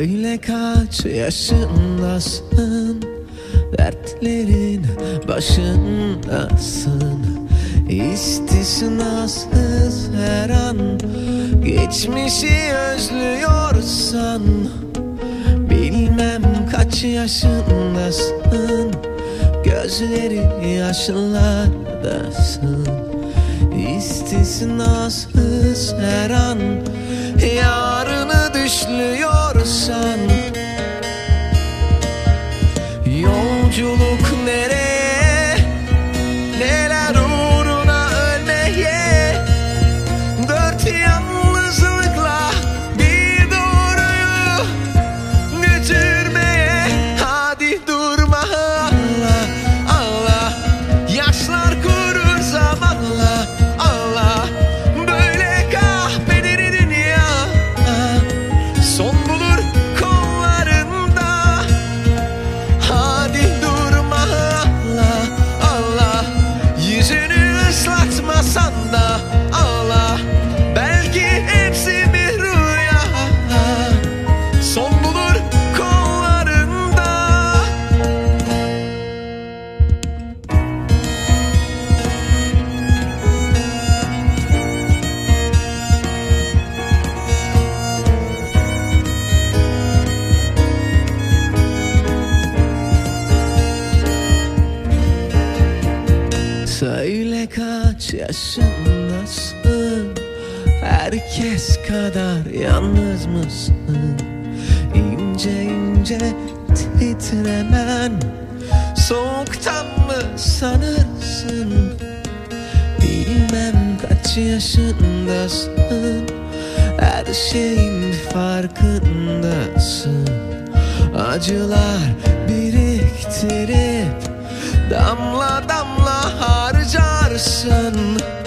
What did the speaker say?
Söyle kaç yaşındasın? Dertlerin başındasın. İstisnasız her an Geçmişi özlüyorsan Bilmem kaç yaşındasın. Gözleri yaşlardasın. İstisnasız her an Yarını düşlüyorsan yaşındasın Herkes kadar yalnız mısın? İnce ince titremen Soğuktan mı sanırsın? Bilmem kaç yaşındasın. Her şeyin farkındasın. Acılar biriktirip Damla damla sun.